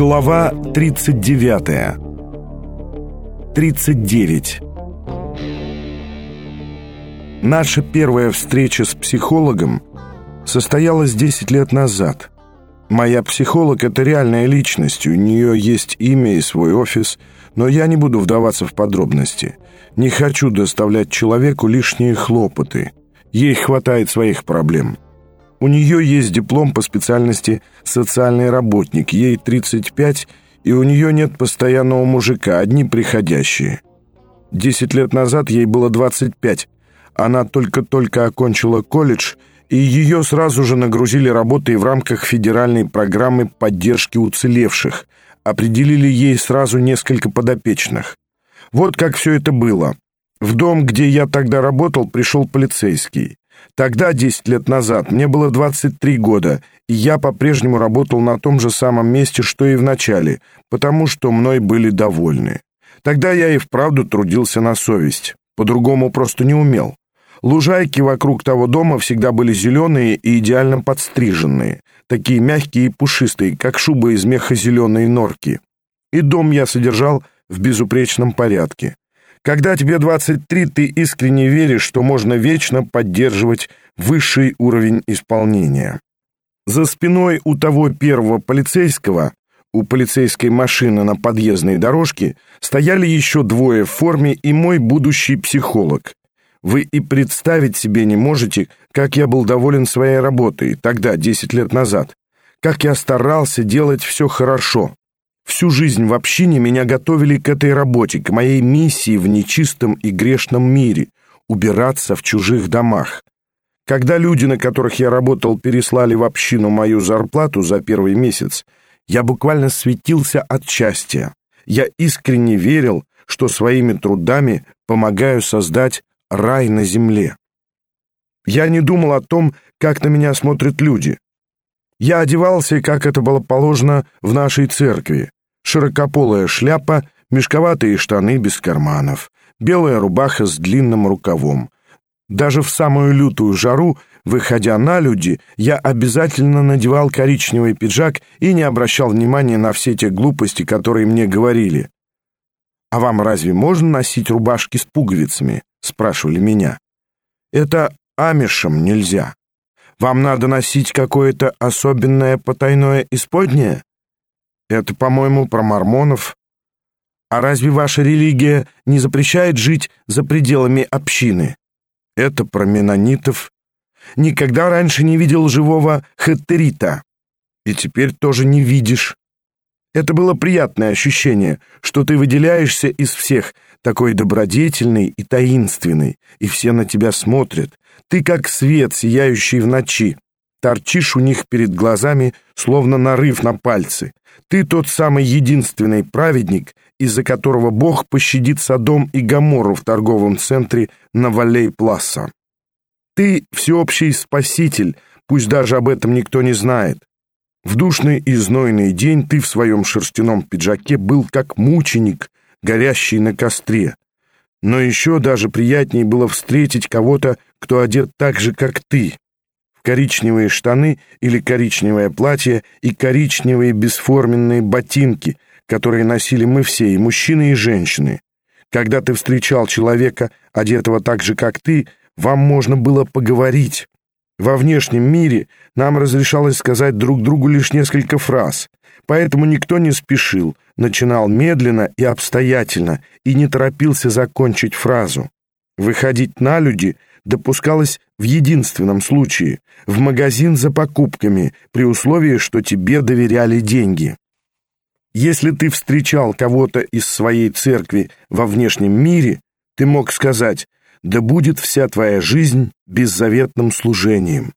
Глава 39. 39. Наша первая встреча с психологом состоялась 10 лет назад. Моя психолог — это реальная личность, у нее есть имя и свой офис, но я не буду вдаваться в подробности. Не хочу доставлять человеку лишние хлопоты. Ей хватает своих проблем. У нее есть диплом по специальности «социальный работник», ей 35, и у нее нет постоянного мужика, одни приходящие. Десять лет назад ей было 25. Она только-только окончила колледж, и ее сразу же нагрузили работой в рамках федеральной программы поддержки уцелевших. Определили ей сразу несколько подопечных. Вот как все это было. В дом, где я тогда работал, пришел полицейский. Тогда, 10 лет назад, мне было 23 года, и я по-прежнему работал на том же самом месте, что и в начале, потому что мной были довольны. Тогда я и вправду трудился на совесть, по-другому просто не умел. Лужайки вокруг того дома всегда были зеленые и идеально подстриженные, такие мягкие и пушистые, как шуба из меха зеленой норки. И дом я содержал в безупречном порядке. Когда тебе 23, ты искренне веришь, что можно вечно поддерживать высший уровень исполнения. За спиной у того первого полицейского, у полицейской машины на подъездной дорожке, стояли еще двое в форме и мой будущий психолог. Вы и представить себе не можете, как я был доволен своей работой тогда, 10 лет назад. Как я старался делать все хорошо. Всю жизнь в общине меня готовили к этой работе, к моей миссии в нечистом и грешном мире — убираться в чужих домах. Когда люди, на которых я работал, переслали в общину мою зарплату за первый месяц, я буквально светился от счастья. Я искренне верил, что своими трудами помогаю создать рай на земле. Я не думал о том, как на меня смотрят люди. Я одевался, как это было положено в нашей церкви широкополая шляпа, мешковатые штаны без карманов, белая рубаха с длинным рукавом. Даже в самую лютую жару, выходя на люди, я обязательно надевал коричневый пиджак и не обращал внимания на все те глупости, которые мне говорили. «А вам разве можно носить рубашки с пуговицами?» — спрашивали меня. «Это амишам нельзя. Вам надо носить какое-то особенное потайное исподнее?» Это, по-моему, про мормонов. А разве ваша религия не запрещает жить за пределами общины? Это про менонитов. Никогда раньше не видел живого хеттерита. И теперь тоже не видишь. Это было приятное ощущение, что ты выделяешься из всех, такой добродетельный и таинственный, и все на тебя смотрят. Ты как свет, сияющий в ночи. Торчишь у них перед глазами, словно нарыв на пальцы. Ты тот самый единственный праведник, из-за которого Бог пощадит Содом и Гоморру в торговом центре на Валей-Пласа. Ты всеобщий спаситель, пусть даже об этом никто не знает. В душный и знойный день ты в своем шерстяном пиджаке был как мученик, горящий на костре. Но еще даже приятнее было встретить кого-то, кто одет так же, как ты, коричневые штаны или коричневое платье и коричневые бесформенные ботинки, которые носили мы все, и мужчины, и женщины. Когда ты встречал человека, одетого так же, как ты, вам можно было поговорить. Во внешнем мире нам разрешалось сказать друг другу лишь несколько фраз, поэтому никто не спешил, начинал медленно и обстоятельно и не торопился закончить фразу. Выходить на люди допускалось в единственном случае — в магазин за покупками, при условии, что тебе доверяли деньги. Если ты встречал кого-то из своей церкви во внешнем мире, ты мог сказать «Да будет вся твоя жизнь беззаветным служением».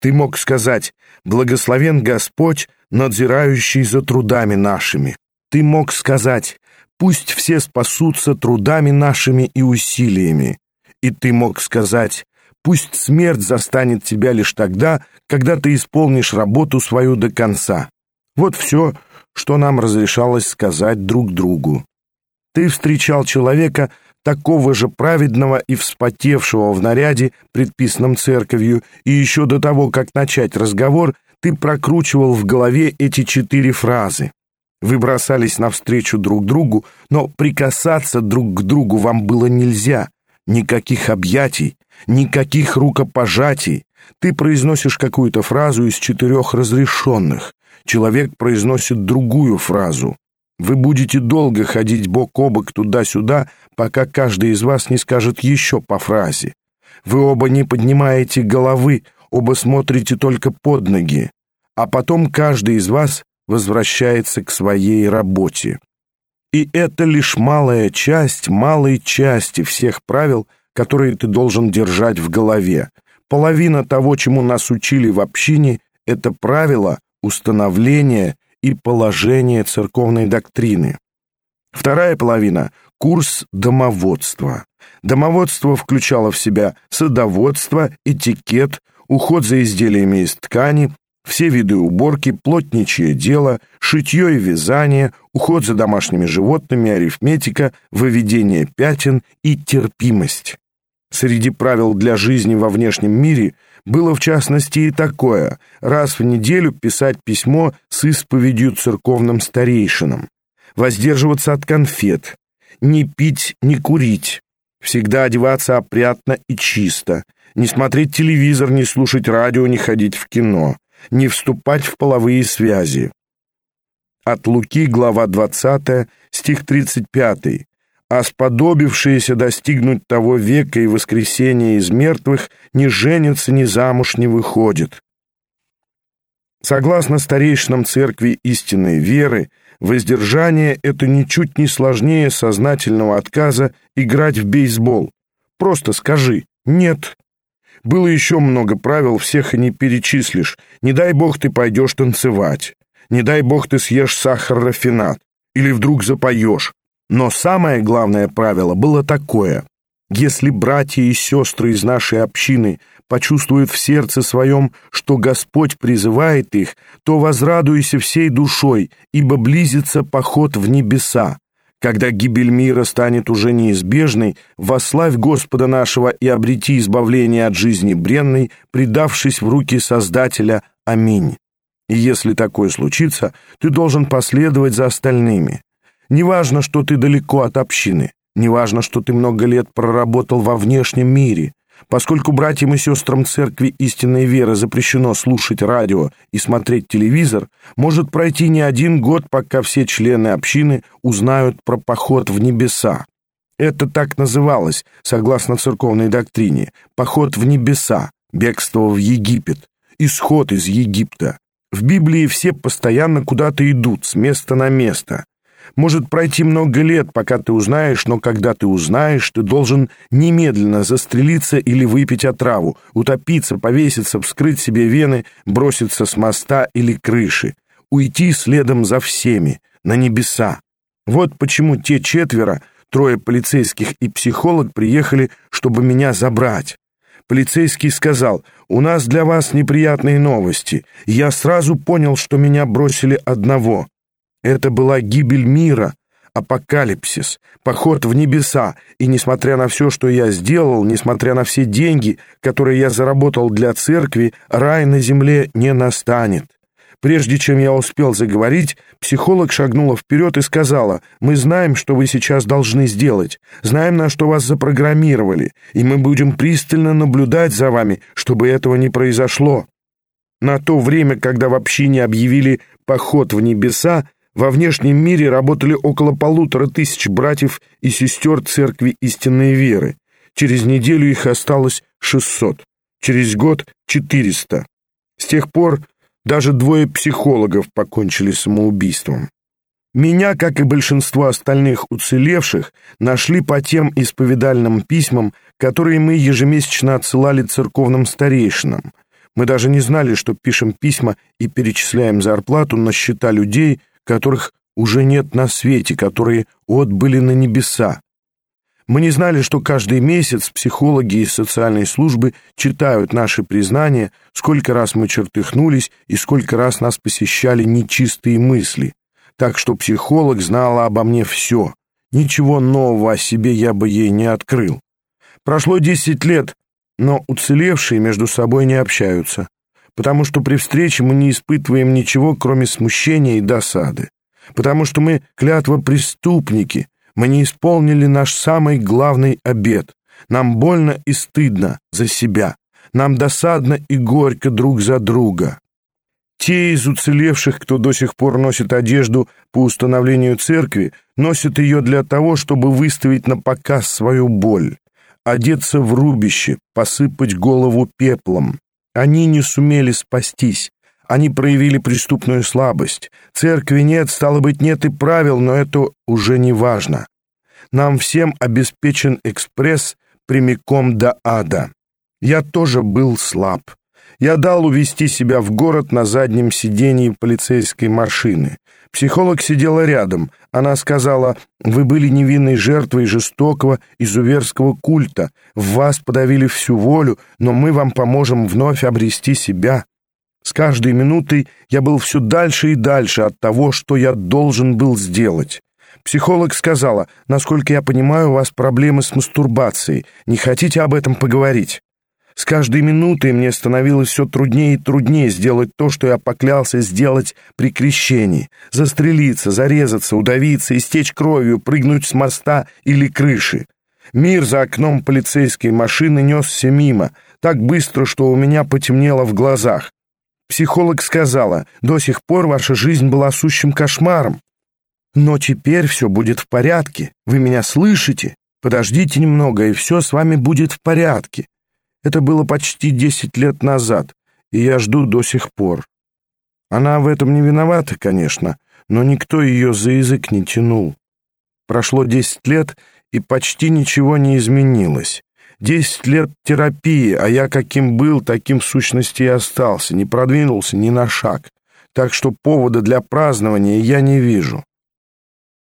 Ты мог сказать «Благословен Господь, надзирающий за трудами нашими». Ты мог сказать «Пусть все спасутся трудами нашими и усилиями». И ты мог сказать Пусть смерть застанет тебя лишь тогда, когда ты исполнишь работу свою до конца. Вот все, что нам разрешалось сказать друг другу. Ты встречал человека, такого же праведного и вспотевшего в наряде, предписанном церковью, и еще до того, как начать разговор, ты прокручивал в голове эти четыре фразы. Вы бросались навстречу друг другу, но прикасаться друг к другу вам было нельзя. Никаких объятий, никаких рукопожатий. Ты произносишь какую-то фразу из четырех разрешенных. Человек произносит другую фразу. Вы будете долго ходить бок о бок туда-сюда, пока каждый из вас не скажет еще по фразе. Вы оба не поднимаете головы, оба смотрите только под ноги. А потом каждый из вас возвращается к своей работе. И это лишь малая часть малой части всех правил, которые ты должен держать в голове. Половина того, чему нас учили в общине, это правила, установления и положения церковной доктрины. Вторая половина — курс домоводства. Домоводство включало в себя садоводство, этикет, уход за изделиями из ткани, все виды уборки, плотничье дело, шитье и вязание, уход за домашними животными, арифметика, выведение пятен и терпимость. Среди правил для жизни во внешнем мире было в частности и такое – раз в неделю писать письмо с исповедью церковным старейшинам, воздерживаться от конфет, не пить, не курить, всегда одеваться опрятно и чисто, не смотреть телевизор, не слушать радио, не ходить в кино, не вступать в половые связи. От Луки, глава 20, стих 35. «А сподобившиеся достигнуть того века и воскресения из мертвых ни женятся, ни замуж не выходят». Согласно старейшинам церкви истинной веры, воздержание — это ничуть не сложнее сознательного отказа играть в бейсбол. Просто скажи «нет». Было еще много правил, всех и не перечислишь. Не дай бог ты пойдешь танцевать. Не дай бог ты съешь сахар-рафинат. Или вдруг запоешь. Но самое главное правило было такое. Если братья и сестры из нашей общины почувствуют в сердце своем, что Господь призывает их, то возрадуйся всей душой, ибо близится поход в небеса. Когда гибель мира станет уже неизбежной, вославь Господа нашего и обрети избавление от жизни бренной, предавшись в руки Создателя. Аминь. И если такое случится, ты должен последовать за остальными. Неважно, что ты далеко от общины, неважно, что ты много лет проработал во внешнем мире, Поскольку братьям и сестрам церкви истинной веры запрещено слушать радио и смотреть телевизор, может пройти не один год, пока все члены общины узнают про поход в небеса. Это так называлось, согласно церковной доктрине, поход в небеса, бегство в Египет, исход из Египта. В Библии все постоянно куда-то идут, с места на место. Может пройти много лет, пока ты узнаешь, но когда ты узнаешь, ты должен немедленно застрелиться или выпить отраву, утопиться, повеситься, вскрыть себе вены, броситься с моста или крыши, уйти следом за всеми, на небеса. Вот почему те четверо, трое полицейских и психолог, приехали, чтобы меня забрать. Полицейский сказал, «У нас для вас неприятные новости». Я сразу понял, что меня бросили одного. Это была гибель мира, апокалипсис, поход в небеса, и несмотря на все, что я сделал, несмотря на все деньги, которые я заработал для церкви, рай на земле не настанет. Прежде чем я успел заговорить, психолог шагнула вперед и сказала, «Мы знаем, что вы сейчас должны сделать, знаем, на что вас запрограммировали, и мы будем пристально наблюдать за вами, чтобы этого не произошло». На то время, когда в общине объявили «поход в небеса», во внешнем мире работали около полутора тысяч братьев и сестер Церкви истинной веры. Через неделю их осталось 600. Через год — 400. С тех пор даже двое психологов покончили самоубийством. Меня, как и большинство остальных уцелевших, нашли по тем исповедальным письмам, которые мы ежемесячно отсылали церковным старейшинам. Мы даже не знали, что пишем письма и перечисляем зарплату на счета людей, которых уже нет на свете, которые отбыли на небеса. Мы не знали, что каждый месяц психологи и социальные службы читают наши признания, сколько раз мы чертыхнулись и сколько раз нас посещали нечистые мысли. Так что психолог знала обо мне все. Ничего нового о себе я бы ей не открыл. Прошло десять лет, но уцелевшие между собой не общаются потому что при встрече мы не испытываем ничего, кроме смущения и досады. потому что мы клятва преступники, мы не исполнили наш самый главный обет. Нам больно и стыдно за себя, нам досадно и горько друг за друга. Те из уцелевших, кто до сих пор носит одежду по установлению церкви, носят ее для того, чтобы выставить на показ свою боль, одеться в рубище, посыпать голову пеплом. Они не сумели спастись. Они проявили преступную слабость. Церкви нет, стало быть, нет и правил, но это уже не важно. Нам всем обеспечен экспресс прямиком до ада. Я тоже был слаб. Я дал увести себя в город на заднем сидении полицейской машины. Психолог сидела рядом. Она сказала, «Вы были невинной жертвой жестокого изуверского культа. В вас подавили всю волю, но мы вам поможем вновь обрести себя». С каждой минутой я был все дальше и дальше от того, что я должен был сделать. Психолог сказала, насколько я понимаю, у вас проблемы с мастурбацией. Не хотите об этом поговорить? С каждой минутой мне становилось все труднее и труднее сделать то, что я поклялся сделать при крещении. Застрелиться, зарезаться, удавиться, истечь кровью, прыгнуть с моста или крыши. Мир за окном полицейской машины несся мимо, так быстро, что у меня потемнело в глазах. Психолог сказала, до сих пор ваша жизнь была сущим кошмаром. Но теперь все будет в порядке. Вы меня слышите? Подождите немного, и все с вами будет в порядке. Это было почти десять лет назад, и я жду до сих пор. Она в этом не виновата, конечно, но никто ее за язык не тянул. Прошло десять лет, и почти ничего не изменилось. Десять лет терапии, а я каким был, таким в сущности и остался, не продвинулся ни на шаг. Так что повода для празднования я не вижу.